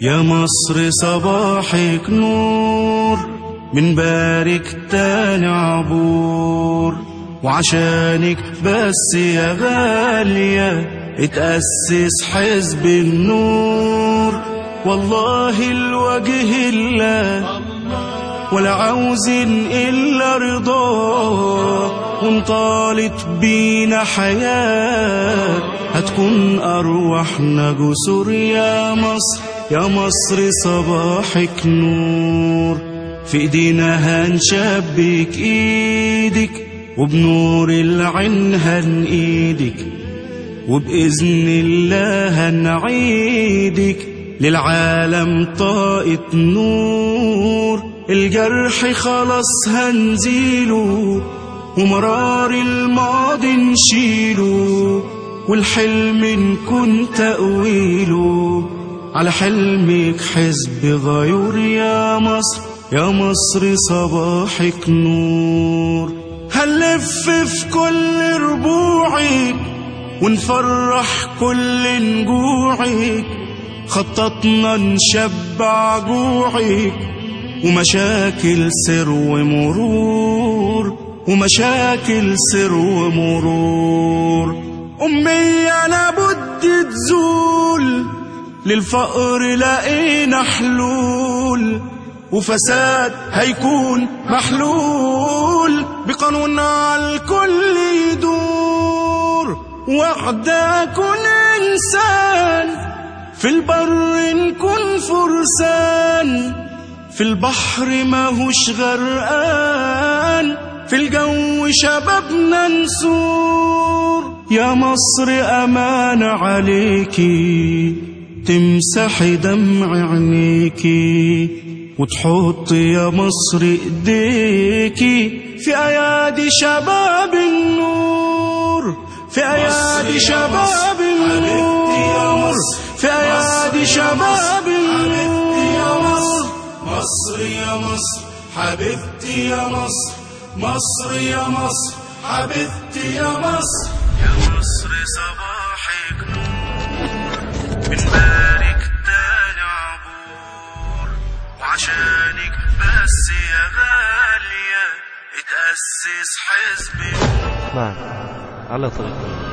يا مصر صباحك نور من بارك تاني عبور. وعشانك بس يا غالية اتأسس حزب النور. والله الوجه الله ولا عاوزين إلا رضاه وانطالت بينا حياة هتكون أرواحنا جسور يا مصر يا مصر صباحك نور. في إيدينا هنشبك إيدك وبنور العين هنقيدك وبإذن الله هنعيدك للعالم طاقة نور. الجرح خلاص هنزيله ومرار الماضي نشيله. والحلم نكون تأويله على حلمك حزب غيور يا مصر يا مصر صباحك نور. هنلف في كل ربوعك ونفرح كل نجوعك خططنا نشبع جوعك ومشاكل سر ومرور. ومشاكل سر ومرور. أمية لابد تزول. للفقر لقينا حلول وفساد هيكون محلول. بقانون على الكل يدور. وحدة كن إنسان. في البر نكون فرسان. في البحر ماهوش غرقان. في الجو شبابنا نسور يا مصر أمان عليكي تمسحي دمع عينيكي وتحط يا مصر ايديكي في أيادي شباب النور في أيادي شباب النور في أيادي شباب النور. مصر يا مصر حبيبتي يا مصر مصر يا مصر حبيبتي يا مصر. يا مصر صباحك. نور من تاني عبور. وعشانك بس يا اتأسس حزب معك على طريق